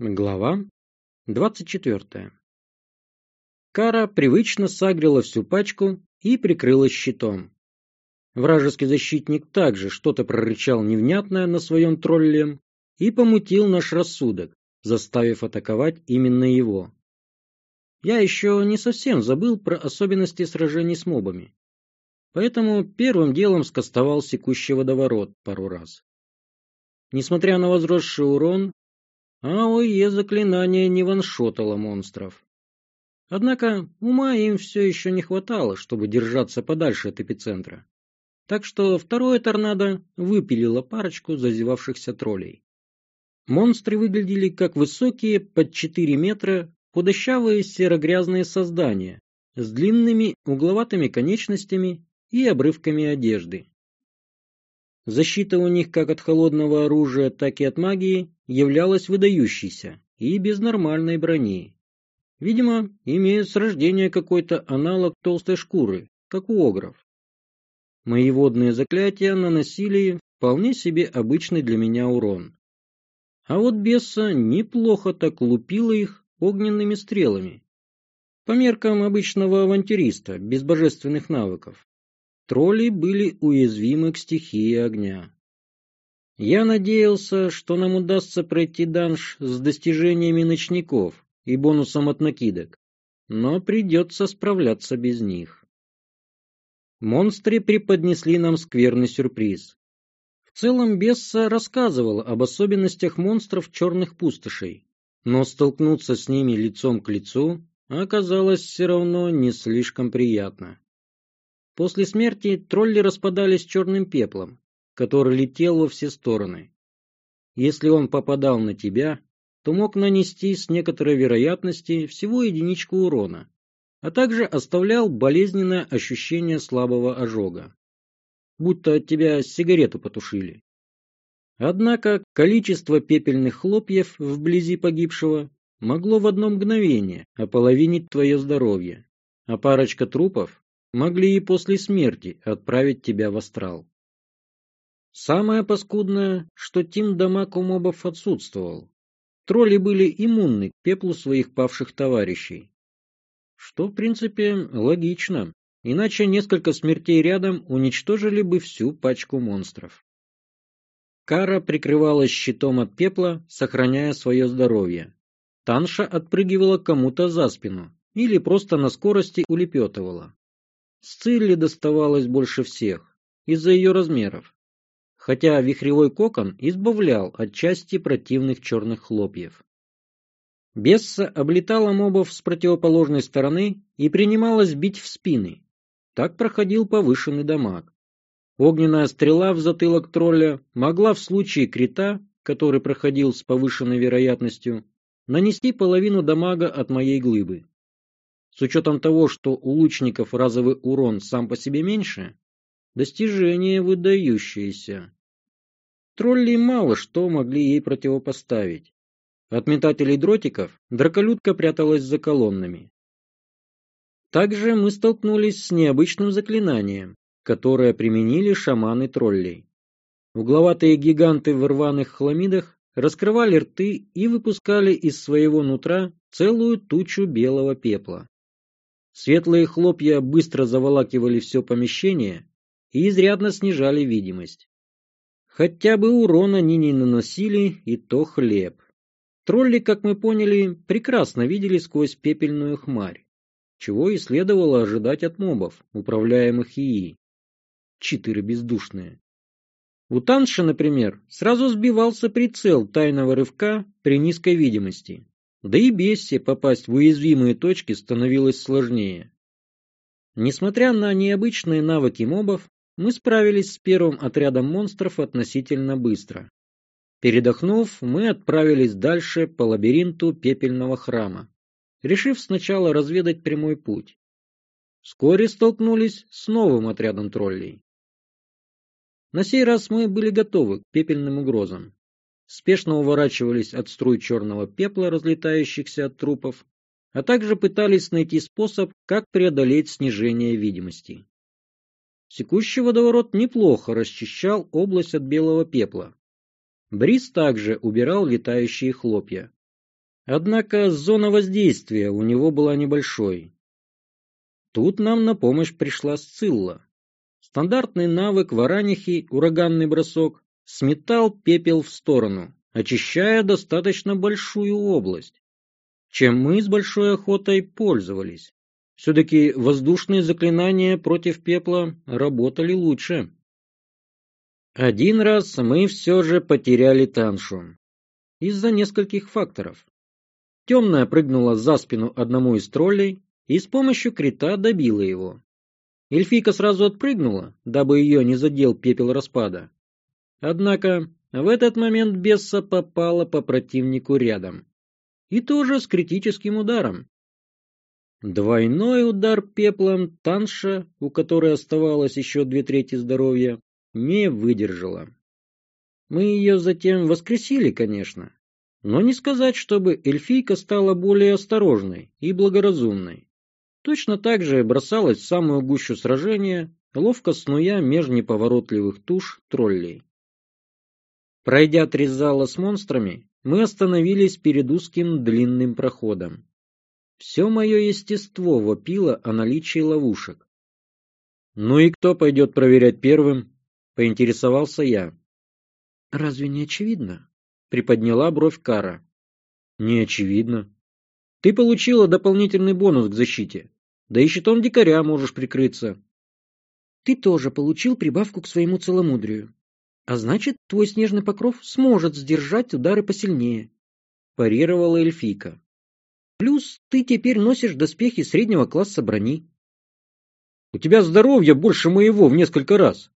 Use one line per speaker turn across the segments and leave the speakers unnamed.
Глава 24. Кара привычно сагрила всю пачку и прикрылась щитом. Вражеский защитник также что-то прорычал невнятное на своем тролле и помутил наш рассудок, заставив атаковать именно его. Я еще не совсем забыл про особенности сражений с мобами, поэтому первым делом скостовал секущий водоворот пару раз. Несмотря на возросший урон, АОЕ заклинание не ваншотало монстров. Однако ума им все еще не хватало, чтобы держаться подальше от эпицентра. Так что второе торнадо выпилило парочку зазевавшихся троллей. Монстры выглядели как высокие, под 4 метра, худощавые серо-грязные создания с длинными угловатыми конечностями и обрывками одежды. Защита у них как от холодного оружия, так и от магии являлась выдающейся и без нормальной брони. Видимо, имеют с рождения какой-то аналог толстой шкуры, как у огров. Мои водные заклятия наносили вполне себе обычный для меня урон. А вот беса неплохо так лупила их огненными стрелами. По меркам обычного авантюриста, без божественных навыков. Тролли были уязвимы к стихии огня. Я надеялся, что нам удастся пройти данж с достижениями ночников и бонусом от накидок, но придется справляться без них. Монстры преподнесли нам скверный сюрприз. В целом Бесса рассказывала об особенностях монстров черных пустошей, но столкнуться с ними лицом к лицу оказалось все равно не слишком приятно. После смерти тролли распадались черным пеплом, который летел во все стороны. Если он попадал на тебя, то мог нанести с некоторой вероятностью всего единичку урона, а также оставлял болезненное ощущение слабого ожога, будто от тебя сигарету потушили. Однако количество пепельных хлопьев вблизи погибшего могло в одно мгновение ополовинить твое здоровье, а парочка трупов могли и после смерти отправить тебя в астрал. Самое паскудное, что тим дамаг у мобов отсутствовал. Тролли были иммунны к пеплу своих павших товарищей. Что, в принципе, логично, иначе несколько смертей рядом уничтожили бы всю пачку монстров. Кара прикрывалась щитом от пепла, сохраняя свое здоровье. Танша отпрыгивала кому-то за спину или просто на скорости улепетывала. Сцилли доставалось больше всех, из-за ее размеров, хотя вихревой кокон избавлял от части противных черных хлопьев. Бесса облетала мобов с противоположной стороны и принималась бить в спины. Так проходил повышенный дамаг. Огненная стрела в затылок тролля могла в случае крита, который проходил с повышенной вероятностью, нанести половину дамага от моей глыбы. С учетом того, что у лучников разовый урон сам по себе меньше, достижение выдающееся. Тролли мало что могли ей противопоставить. От метателей дротиков драколюдка пряталась за колоннами. Также мы столкнулись с необычным заклинанием, которое применили шаманы троллей. Угловатые гиганты в рваных хламидах раскрывали рты и выпускали из своего нутра целую тучу белого пепла. Светлые хлопья быстро заволакивали все помещение и изрядно снижали видимость. Хотя бы урон они не наносили, и то хлеб. Тролли, как мы поняли, прекрасно видели сквозь пепельную хмарь, чего и следовало ожидать от мобов, управляемых ИИ. Читеры бездушные. У Танша, например, сразу сбивался прицел тайного рывка при низкой видимости, да и Бессе попасть в уязвимые точки становилось сложнее. Несмотря на необычные навыки мобов, мы справились с первым отрядом монстров относительно быстро. Передохнув, мы отправились дальше по лабиринту пепельного храма, решив сначала разведать прямой путь. Вскоре столкнулись с новым отрядом троллей. На сей раз мы были готовы к пепельным угрозам спешно уворачивались от струй черного пепла, разлетающихся от трупов, а также пытались найти способ, как преодолеть снижение видимости. Секущий водоворот неплохо расчищал область от белого пепла. Бриз также убирал летающие хлопья. Однако зона воздействия у него была небольшой. Тут нам на помощь пришла Сцилла. Стандартный навык варанихи, ураганный бросок, сметал пепел в сторону, очищая достаточно большую область, чем мы с большой охотой пользовались. Все-таки воздушные заклинания против пепла работали лучше. Один раз мы все же потеряли Таншу. Из-за нескольких факторов. Темная прыгнула за спину одному из троллей и с помощью крита добила его. Эльфийка сразу отпрыгнула, дабы ее не задел пепел распада. Однако в этот момент Бесса попала по противнику рядом. И тоже с критическим ударом. Двойной удар пеплом Танша, у которой оставалось еще две трети здоровья, не выдержала. Мы ее затем воскресили, конечно, но не сказать, чтобы эльфийка стала более осторожной и благоразумной. Точно так же бросалась в самую гущу сражения, ловко снуя меж неповоротливых туш троллей. Пройдя три зала с монстрами, мы остановились перед узким длинным проходом. Все мое естество вопило о наличии ловушек. «Ну и кто пойдет проверять первым?» — поинтересовался я. «Разве не очевидно?» — приподняла бровь Кара. «Не очевидно. Ты получила дополнительный бонус к защите. Да и щитом дикаря можешь прикрыться». «Ты тоже получил прибавку к своему целомудрию. А значит, твой снежный покров сможет сдержать удары посильнее», — парировала эльфийка. Плюс ты теперь носишь доспехи среднего класса брони. У тебя здоровья больше моего в несколько раз.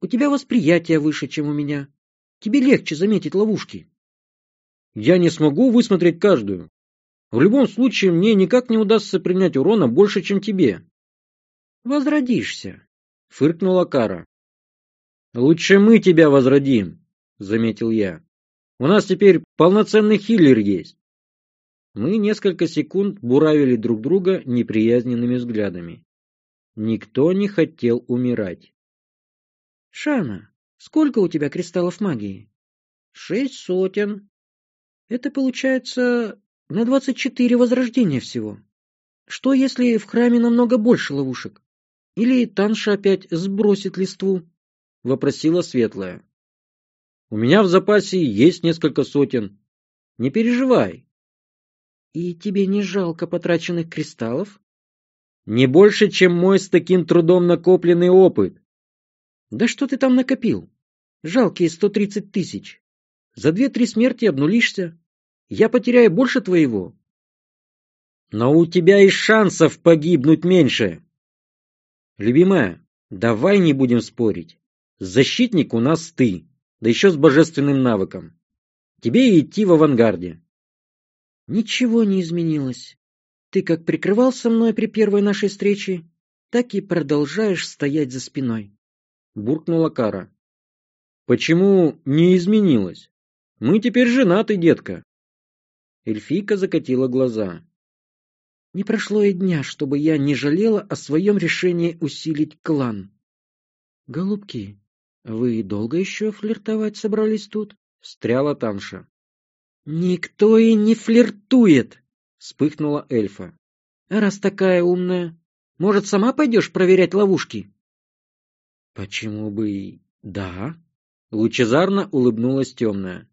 У тебя восприятие выше, чем у меня. Тебе легче заметить ловушки. Я не смогу высмотреть каждую. В любом случае, мне никак не удастся принять урона больше, чем тебе. Возродишься, фыркнула Кара. Лучше мы тебя возродим, заметил я. У нас теперь полноценный хиллер есть. Мы несколько секунд буравили друг друга неприязненными взглядами. Никто не хотел умирать. «Шана, сколько у тебя кристаллов магии?» «Шесть сотен». «Это получается на двадцать четыре возрождения всего. Что, если в храме намного больше ловушек? Или Танша опять сбросит листву?» — вопросила Светлая. «У меня в запасе есть несколько сотен. Не переживай, и тебе не жалко потраченных кристаллов? Не больше, чем мой с таким трудом накопленный опыт. Да что ты там накопил? Жалкие сто тридцать тысяч. За две-три смерти обнулишься. Я потеряю больше твоего. Но у тебя и шансов погибнуть меньше. Любимая, давай не будем спорить. Защитник у нас ты, да еще с божественным навыком. Тебе идти в авангарде. Ничего не изменилось. Ты как прикрывался мной при первой нашей встрече, так и продолжаешь стоять за спиной. Буркнула Кара. Почему не изменилось? Мы теперь женаты, детка. Эльфийка закатила глаза. Не прошло и дня, чтобы я не жалела о своем решении усилить клан. Голубки, вы долго еще флиртовать собрались тут? Встряла Танша. «Никто и не флиртует!» — вспыхнула эльфа. «Раз такая умная, может, сама пойдешь проверять ловушки?» «Почему бы и да?» — лучезарно улыбнулась темная,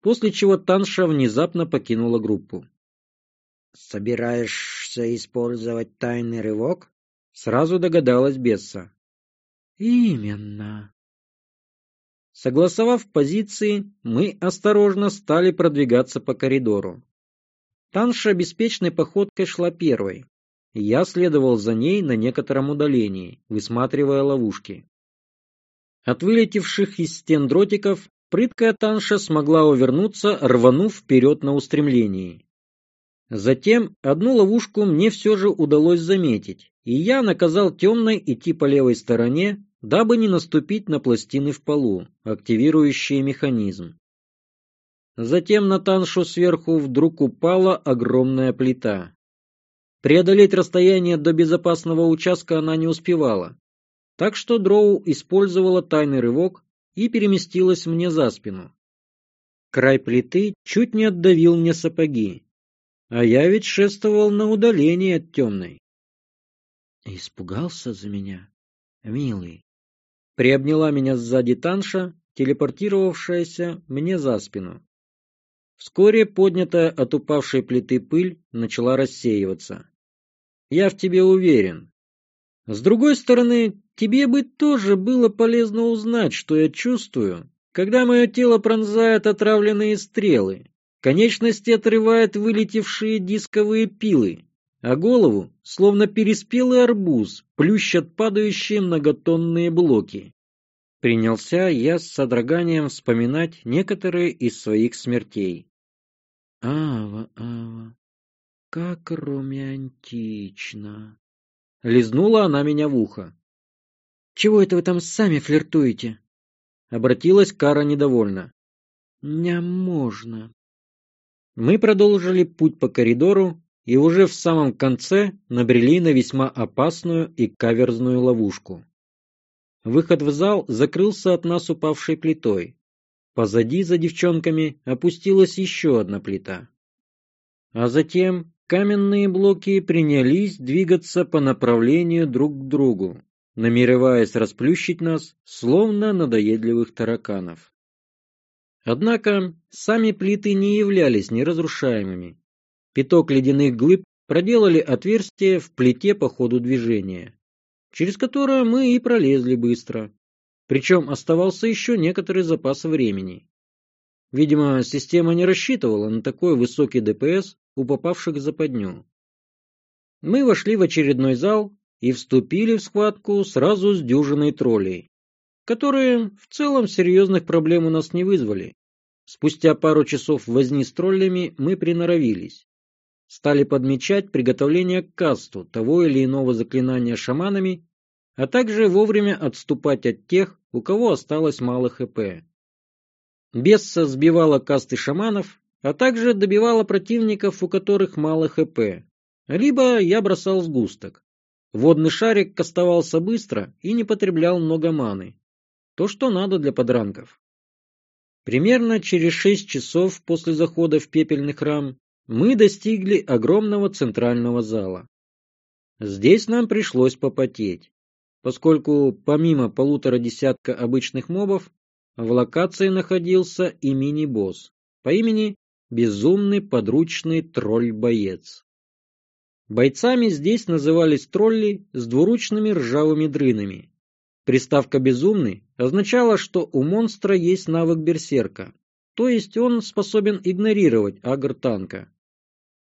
после чего Танша внезапно покинула группу. «Собираешься использовать тайный рывок?» — сразу догадалась Бесса. «Именно», Согласовав позиции, мы осторожно стали продвигаться по коридору. Танша беспечной походкой шла первой. Я следовал за ней на некотором удалении, высматривая ловушки. От вылетевших из стен дротиков прыткая Танша смогла увернуться, рванув вперед на устремлении. Затем одну ловушку мне все же удалось заметить, и я наказал темной идти по левой стороне, дабы не наступить на пластины в полу, активирующие механизм. Затем на Таншу сверху вдруг упала огромная плита. Преодолеть расстояние до безопасного участка она не успевала, так что Дроу использовала тайный рывок и переместилась мне за спину. Край плиты чуть не отдавил мне сапоги, а я ведь шествовал на удалении от темной. Испугался за меня, милый. Приобняла меня сзади Танша, телепортировавшаяся мне за спину. Вскоре поднятая от упавшей плиты пыль начала рассеиваться. Я в тебе уверен. С другой стороны, тебе бы тоже было полезно узнать, что я чувствую, когда мое тело пронзает отравленные стрелы, конечности отрывают вылетевшие дисковые пилы, а голову, словно переспелый арбуз, плющат падающие многотонные блоки. Принялся я с содроганием вспоминать некоторые из своих смертей. Ава, Ава, как романтично. Лизнула она меня в ухо. Чего это вы там сами флиртуете? Обратилась Кара недовольно. Не можно. Мы продолжили путь по коридору и уже в самом конце набрели на весьма опасную и каверзную ловушку. Выход в зал закрылся от нас упавшей плитой. Позади за девчонками опустилась еще одна плита. А затем каменные блоки принялись двигаться по направлению друг к другу, намереваясь расплющить нас, словно надоедливых тараканов. Однако сами плиты не являлись неразрушаемыми. Пяток ледяных глыб проделали отверстие в плите по ходу движения, через которое мы и пролезли быстро. Причем оставался еще некоторый запас времени. Видимо, система не рассчитывала на такой высокий ДПС у попавших в западню. Мы вошли в очередной зал и вступили в схватку сразу с дюжиной троллей, которые в целом серьезных проблем у нас не вызвали. Спустя пару часов возни с троллями мы приноровились. Стали подмечать приготовление к касту того или иного заклинания шаманами, а также вовремя отступать от тех, у кого осталось мало ХП. Бесса сбивала касты шаманов, а также добивала противников, у которых мало ХП. Либо я бросал сгусток. Водный шарик кастовался быстро и не потреблял много маны. То, что надо для подранков. Примерно через шесть часов после захода в пепельный храм мы достигли огромного центрального зала. Здесь нам пришлось попотеть, поскольку помимо полутора десятка обычных мобов, в локации находился и мини-босс по имени Безумный подручный тролль-боец. Бойцами здесь назывались тролли с двуручными ржавыми дрынами. Приставка «безумный» означала, что у монстра есть навык берсерка, то есть он способен игнорировать агр танка.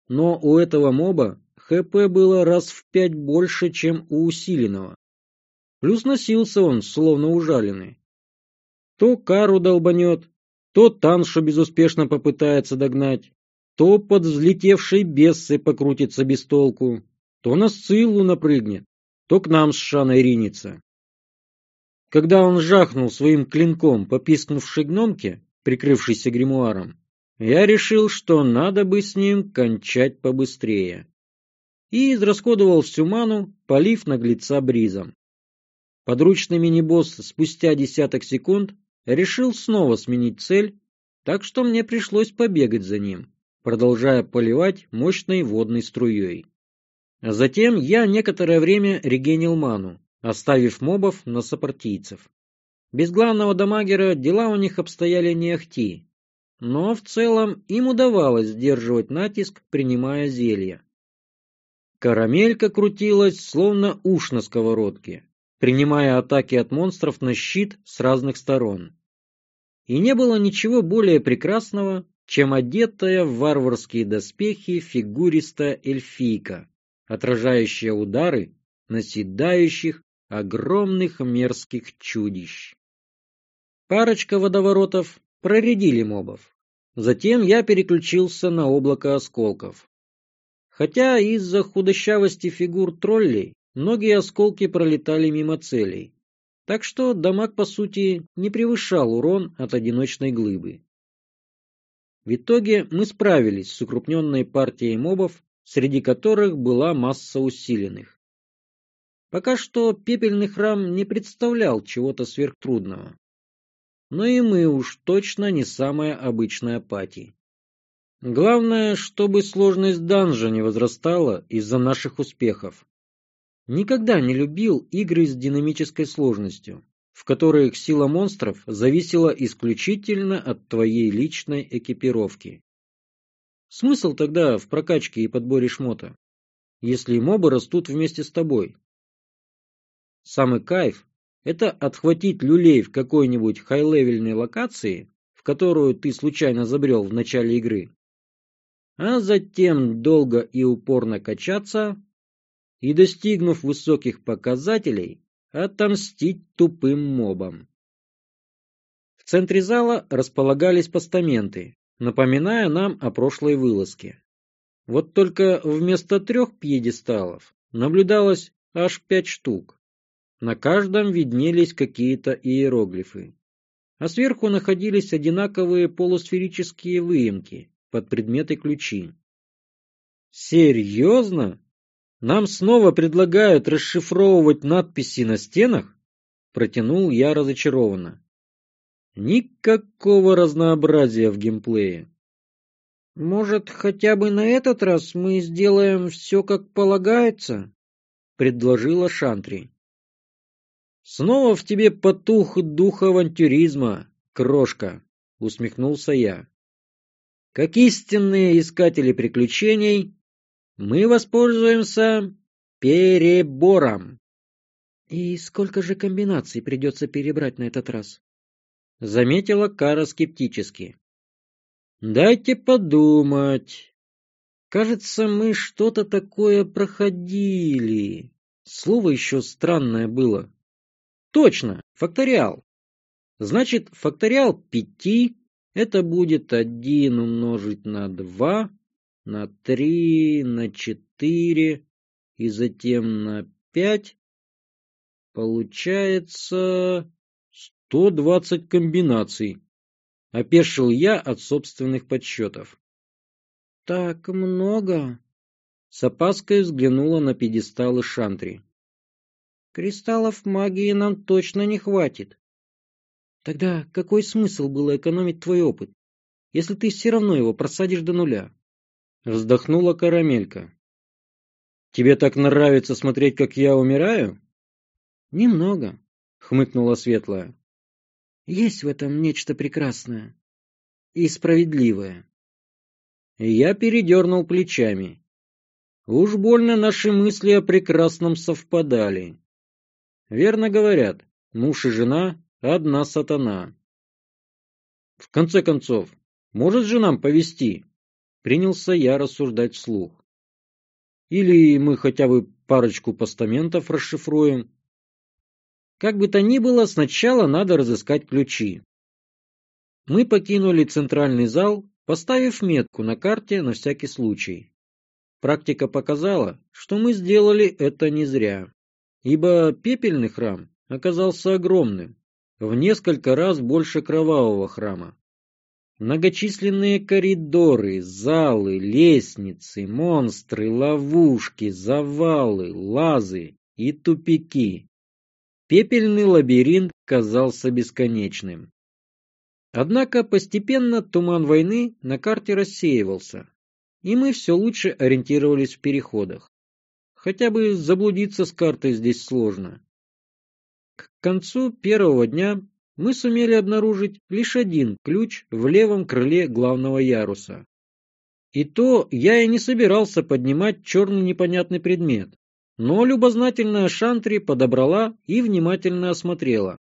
Но у этого моба ХП было раз в пять больше, чем у усиленного. Плюс носился он, словно ужаленный. То кару долбанет, то таншу безуспешно попытается догнать, то под взлетевшей бессы покрутится без толку, то на Сциллу напрыгнет, то к нам с Шаной ринется. Когда он жахнул своим клинком по пискнувшей гномке, прикрывшейся гримуаром, я решил, что надо бы с ним кончать побыстрее. И израсходовал всю ману, полив наглеца бризом. Подручный мини-босс спустя десяток секунд решил снова сменить цель, так что мне пришлось побегать за ним продолжая поливать мощной водной струей. А затем я некоторое время регенил ману, оставив мобов на сопартийцев. Без главного дамагера дела у них обстояли не ахти, но в целом им удавалось сдерживать натиск, принимая зелья. Карамелька крутилась, словно уш на сковородке, принимая атаки от монстров на щит с разных сторон. И не было ничего более прекрасного, чем одетая в варварские доспехи фигуристая эльфийка, отражающая удары наседающих огромных мерзких чудищ. Парочка водоворотов проредили мобов. Затем я переключился на облако осколков. Хотя из-за худощавости фигур троллей многие осколки пролетали мимо целей, так что дамаг по сути не превышал урон от одиночной глыбы. В итоге мы справились с укрупненной партией мобов, среди которых была масса усиленных. Пока что пепельный храм не представлял чего-то сверхтрудного. Но и мы уж точно не самая обычная пати. Главное, чтобы сложность данжа не возрастала из-за наших успехов. Никогда не любил игры с динамической сложностью, в которых сила монстров зависела исключительно от твоей личной экипировки. Смысл тогда в прокачке и подборе шмота, если мобы растут вместе с тобой? Самый кайф – это отхватить люлей в какой-нибудь хай-левельной локации, в которую ты случайно забрел в начале игры, а затем долго и упорно качаться и, достигнув высоких показателей, отомстить тупым мобам. В центре зала располагались постаменты, напоминая нам о прошлой вылазке. Вот только вместо трех пьедесталов наблюдалось аж пять штук. На каждом виднелись какие-то иероглифы. А сверху находились одинаковые полусферические выемки под предметы ключи. Серьезно? Нам снова предлагают расшифровывать надписи на стенах? Протянул я разочарованно. Никакого разнообразия в геймплее.
Может, хотя бы на этот раз мы сделаем все как полагается? Предложила Шантри.
Снова в тебе потух дух авантюризма, крошка, усмехнулся я. Как истинные искатели приключений, мы воспользуемся перебором.
И сколько же комбинаций придется перебрать на этот раз?
Заметила Кара скептически. Дайте подумать. Кажется, мы что-то такое проходили. Слово еще странное было. Точно, факториал. Значит, факториал пяти – это будет один умножить на два, на три, на четыре и затем на пять. Получается сто двадцать комбинаций. Опешил я от собственных подсчетов.
Так много.
С опаской взглянула на пьедесталы Шантри.
Кристаллов магии нам точно не хватит. Тогда какой смысл было экономить твой опыт, если ты все равно его просадишь до нуля?
Вздохнула карамелька. Тебе так нравится смотреть, как я умираю?
Немного,
хмыкнула светлая.
Есть в этом нечто прекрасное и справедливое.
Я передернул плечами. Уж больно наши мысли о прекрасном совпадали. Верно говорят, муж и жена — одна сатана. В конце концов, может же нам повести? Принялся я рассуждать вслух. Или мы хотя бы парочку постаментов расшифруем, как бы то ни было, сначала надо разыскать ключи. Мы покинули центральный зал, поставив метку на карте на всякий случай. Практика показала, что мы сделали это не зря, ибо пепельный храм оказался огромным, в несколько раз больше кровавого храма. Многочисленные коридоры, залы, лестницы, монстры, ловушки, завалы, лазы и тупики. Пепельный лабиринт казался бесконечным. Однако постепенно туман войны на карте рассеивался, и мы все лучше ориентировались в переходах. Хотя бы заблудиться с картой здесь сложно. К концу первого дня мы сумели обнаружить лишь один ключ в левом крыле главного яруса. И то я и не собирался поднимать черный непонятный предмет, но любознательная Шантри подобрала и внимательно осмотрела.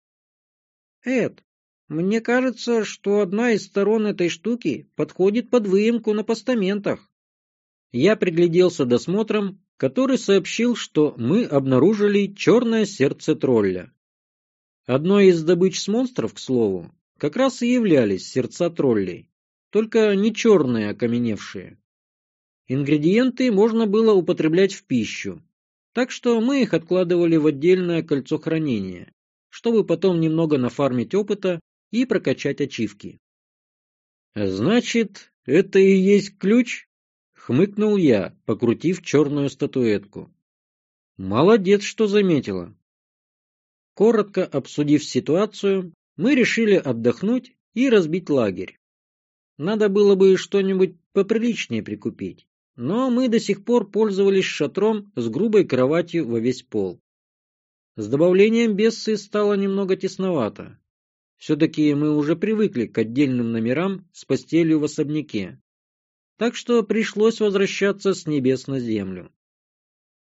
«Эд, мне кажется, что одна из сторон этой штуки подходит под выемку на постаментах».
Я пригляделся досмотром, который сообщил, что мы обнаружили черное сердце тролля. Одной из добыч с монстров, к слову, как раз и являлись сердца троллей, только не черные окаменевшие. Ингредиенты можно было употреблять в пищу, так что мы их откладывали в отдельное кольцо хранения, чтобы потом немного нафармить опыта и прокачать ачивки. «Значит, это и есть ключ?» — хмыкнул я, покрутив черную статуэтку. «Молодец, что заметила». Коротко обсудив ситуацию, мы решили отдохнуть и разбить лагерь. Надо было бы что-нибудь поприличнее прикупить, но мы до сих пор пользовались шатром с грубой кроватью во весь пол. С добавлением бессы стало немного тесновато. Все-таки мы уже привыкли к отдельным номерам с постелью в особняке. Так что пришлось возвращаться с небес на землю.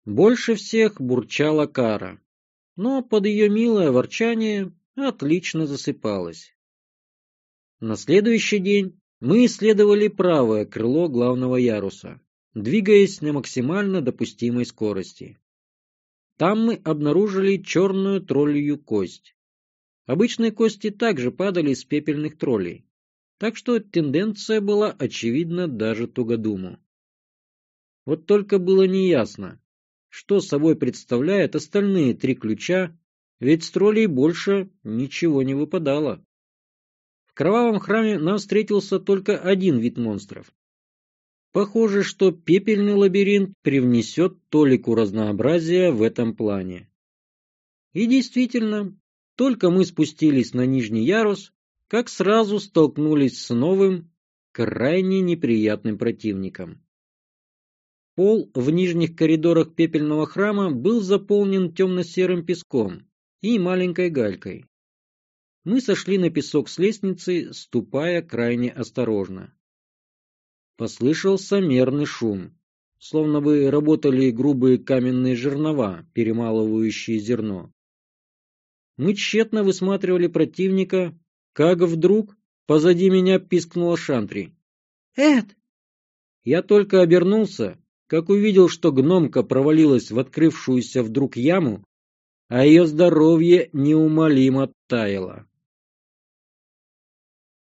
Больше всех бурчала Кара, но под ее милое ворчание отлично засыпалась. На следующий день мы исследовали правое крыло главного яруса, двигаясь на максимально допустимой скорости. Там мы обнаружили черную троллью кость. Обычные кости также падали с пепельных троллей, так что тенденция была очевидна даже тугодуму. Вот только было неясно, что собой представляют остальные три ключа, ведь с троллей больше ничего не выпадало. В кровавом храме нам встретился только один вид монстров. Похоже, что пепельный лабиринт привнесет толику разнообразия в этом плане. И действительно, только мы спустились на нижний ярус, как сразу столкнулись с новым, крайне неприятным противником. Пол в нижних коридорах пепельного храма был заполнен темно-серым песком и маленькой галькой. Мы сошли на песок с лестницы, ступая крайне осторожно. Послышался мерный шум, словно бы работали грубые каменные жернова, перемалывающие зерно. Мы тщетно высматривали противника, как вдруг позади меня пискнула Шантри. «Эд!» Я только обернулся как увидел, что гномка провалилась в открывшуюся вдруг яму, а ее здоровье неумолимо таяло.